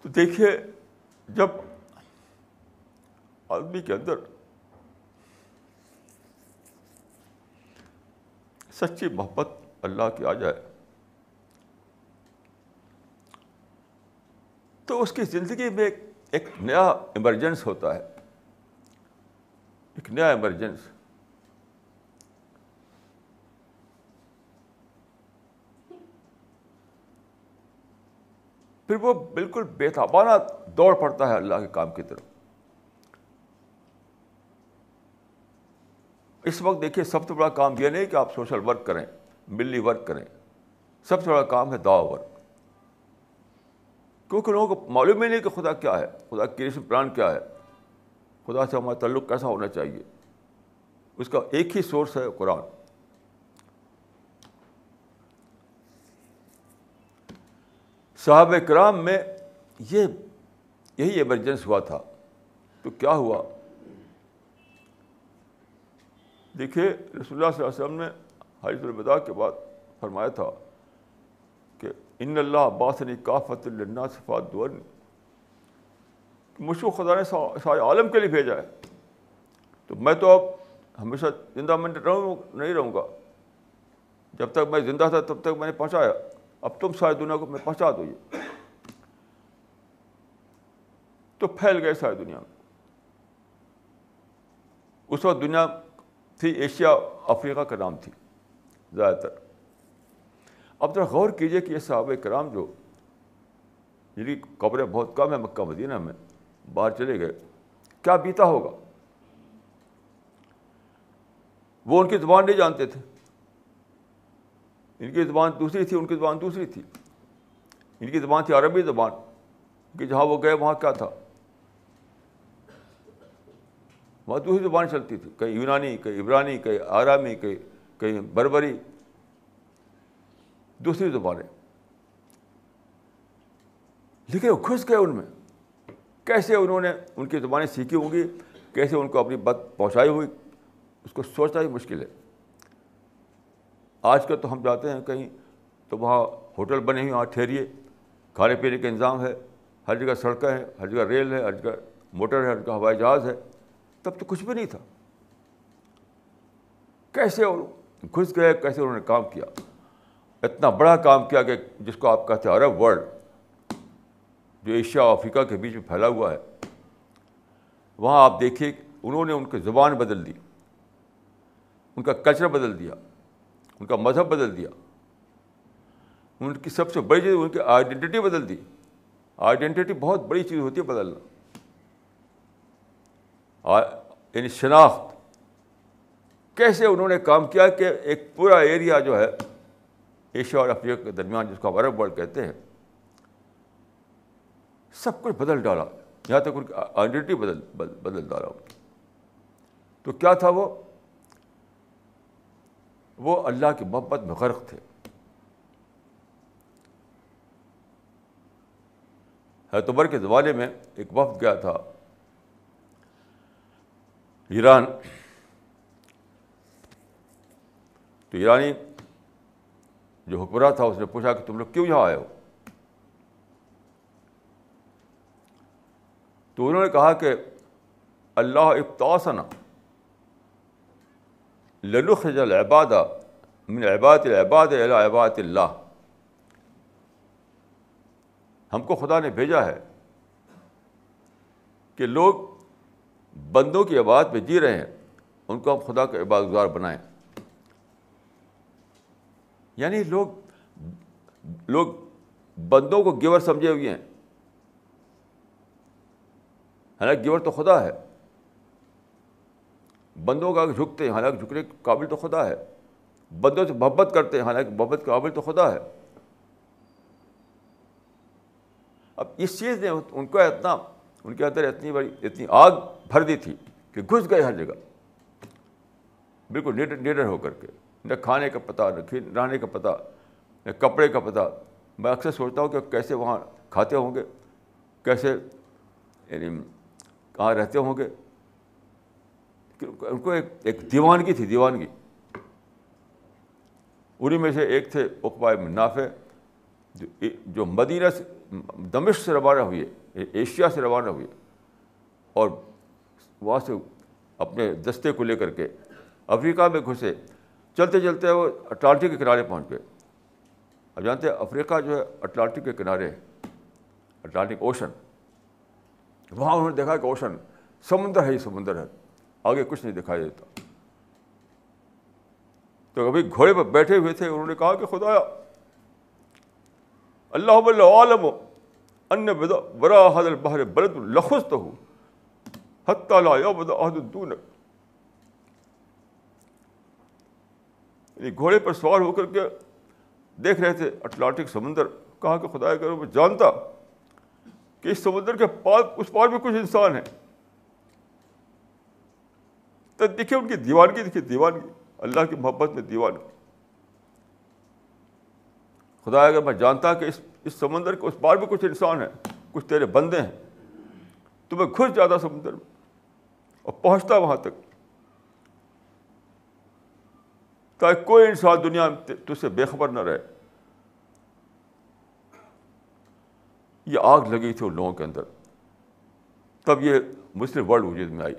تو دیکھیے، جب آدمی کے اندر سچی محبت اللہ کی آ جائے، تو اس کی زندگی میں ایک نیا ایمرجنس ہوتا ہے۔ ایک نیا ایمرجنس پھر وہ بالکل بے تابانہ دوڑ پڑتا ہے اللہ کے کام کی طرف۔ اس وقت دیکھیے، سب سے بڑا کام یہ نہیں کہ آپ سوشل ورک کریں، ملی ورک کریں۔ سب سے بڑا کام ہے دعا ورک۔ کیونکہ لوگوں کو معلوم ہی نہیں کہ خدا کیا ہے، خدا کریشن پلان کیا ہے۔ خدا سے ہمارا تعلق کیسا ہونا چاہیے؟ اس کا ایک ہی سورس ہے قرآن۔ صحابہ کرام میں یہ، یہی ایمرجنس ہوا تھا۔ تو کیا ہوا؟ دیکھیے، رسول اللہ صلی اللہ علیہ وسلم نے حاضر الوداع کے بعد فرمایا تھا کہ ان اللہ باسنی کافت اللہ صفات دور مجھ کو خدا نے سارے عالم کے لیے بھیجا ہے۔ تو میں تو اب ہمیشہ زندہ میں رہوں، نہیں رہوں گا۔ جب تک میں زندہ تھا تب تک میں نے پہنچایا۔ اب تم ساری دنیا کو میں پہنچا دو یہ۔ تو پھیل گئے ساری دنیا۔ میں اس وقت دنیا تھی ایشیا، افریقہ کا نام تھی، زیادہ تر۔ اب ذرا غور کیجیے کہ یہ صحابہ کرام جو جن کی قبریں بہت کم ہیں، مکہ، مدینہ میں باہر چلے گئے، کیا بیتا ہوگا؟ وہ ان کی زبان نہیں جانتے تھے۔ ان کی زبان دوسری تھی، ان کی زبان دوسری تھی۔ ان کی زبان تھی عربی زبان، کہ جہاں وہ گئے وہاں کیا تھا؟ وہاں دوسری زبان چلتی تھی، کہیں یونانی، کہیں عبرانی، کہیں آرامی، کہیں کہیں بربری۔ دوسری زبانیں۔ لیکن وہ گھس گئے ان میں۔ کیسے انہوں نے ان کی زبانیں سیکھی ہوں گی؟ کیسے ان کو اپنی بات پہنچائی ہوئی؟ اس کو سوچنا ہی مشکل ہے۔ آج کل تو ہم جاتے ہیں کہیں تو وہاں ہوٹل بنے ہوئے وہاں ٹھہریے۔ کھانے پینے کا انتظام ہے۔ ہر جگہ سڑکیں ہیں، ہر جگہ ریل ہے، ہر جگہ موٹر ہے، ہر جگہ ہوائی جہاز ہے۔ تب تو کچھ بھی نہیں تھا۔ کیسے گھس گئے، کیسے انہوں نے کام کیا؟ اتنا بڑا کام کیا کہ جس کو آپ کہتے ہیں عرب ورلڈ، جو ایشیا افریقہ کے بیچ میں پھیلا ہوا ہے۔ وہاں آپ دیکھیے انہوں نے ان کی زبان بدل دی۔ ان کا کلچر بدل دیا۔ ان کا مذہب بدل دیا۔ ان کی سب سے بڑی چیز، ان کی آئیڈینٹی بدل دی۔ آئیڈینٹی بہت بڑی چیز ہوتی ہے بدلنا۔ یعنی شناخت۔ کیسے انہوں نے کام کیا کہ ایک پورا ایریا جو ہے، ایشیا اور افریقہ کے درمیان، جس کو عرب ورلڈ کہتے ہیں، سب کچھ بدل ڈالا۔ یہاں تک ان کی آئیڈینٹی بدل بدل ڈالا۔ ان کی تو کیا تھا وہ؟ وہ اللہ کی محبت میں غرق تھے۔ حتبر کے زمانے میں ایک وقت گیا تھا۔ ایران۔ تو ایرانی جو حکمراں تھا، اس نے پوچھا کہ تم لوگ کیوں یہاں آئے ہو؟ تو انہوں نے کہا کہ اللہ ابتاسنا لنخرج العباد من عباد العباد الى عباد اللہ ہم کو خدا نے بھیجا ہے کہ لوگ بندوں کی عبادت میں جی رہے ہیں، ان کو ہم خدا کا عبادت گزار بنائیں۔ یعنی لوگ لوگ بندوں کو گیور سمجھے ہوئے ہیں۔ حالانکہ گیور تو خدا ہے۔ بندوں کا جھکتے ہیں، حالانکہ جھکنے کے قابل تو خدا ہے۔ بندوں سے محبت کرتے ہیں، حالانکہ محبت کے قابل تو خدا ہے۔ اب اس چیز نے ان کو اتنا، ان کے اندر اتنی بڑی، اتنی آگ بھر دی تھی کہ گھس گئے ہر جگہ۔ بالکل نیڈر نیڈر ہو کر کے۔ نہ کھانے کا پتہ، نہ رہنے کا پتہ، نہ کپڑے کا پتہ۔ میں اکثر سوچتا ہوں کہ کیسے وہاں کھاتے ہوں گے، کیسے یعنی کہاں رہتے ہوں گے۔ ان کو ایک ایک دیوانگی تھی، دیوانگی۔ انہیں میں سے ایک تھے اقبا نافع، جو مدینہ سے، دمشق سے روانہ ہوئی ہے ایشیا سے روانہ ہوئی ہے۔ اور وہاں سے اپنے دستے کو لے کر کے افریقہ میں گھسے۔ چلتے چلتے وہ اٹلانٹک کے کنارے پہنچ گئے۔ اب جانتے ہیں افریقہ جو ہے اٹلانٹک کے کنارے اٹلانٹک اوشن۔ وہاں انہوں نے دیکھا کہ اوشن سمندر ہے ہی سمندر ہے۔ آگے کچھ نہیں دکھائی دیتا تو ابھی گھوڑے پر بیٹھے ہوئے تھے انہوں نے کہا کہ خدا اللہ عالم ان برا حضل بہر برد الخص تو ہوں حتیٰ دون یعنی گھوڑے پر سوار ہو کر کے دیکھ رہے تھے اٹلانٹک سمندر کہا کہ خدا کرو میں جانتا کہ اس سمندر کے پاس اس پار بھی کچھ انسان ہیں تو دیکھیے ان کی دیوانگی دیکھیے دیوانگی۔ اللہ کی محبت میں دیوانگی۔ خدا، اگر میں جانتا کہ اس اس سمندر کے اس پار بھی کچھ انسان ہیں کچھ تیرے بندے ہیں، تو میں گھس جاتا سمندر میں اور پہنچتا وہاں تک۔ تاکہ کوئی انسان دنیا میں تجھ سے بے خبر نہ رہے۔ یہ آگ لگی تھی ان لوگوں کے اندر۔ تب یہ مسلم ورلڈ وجود میں آئی۔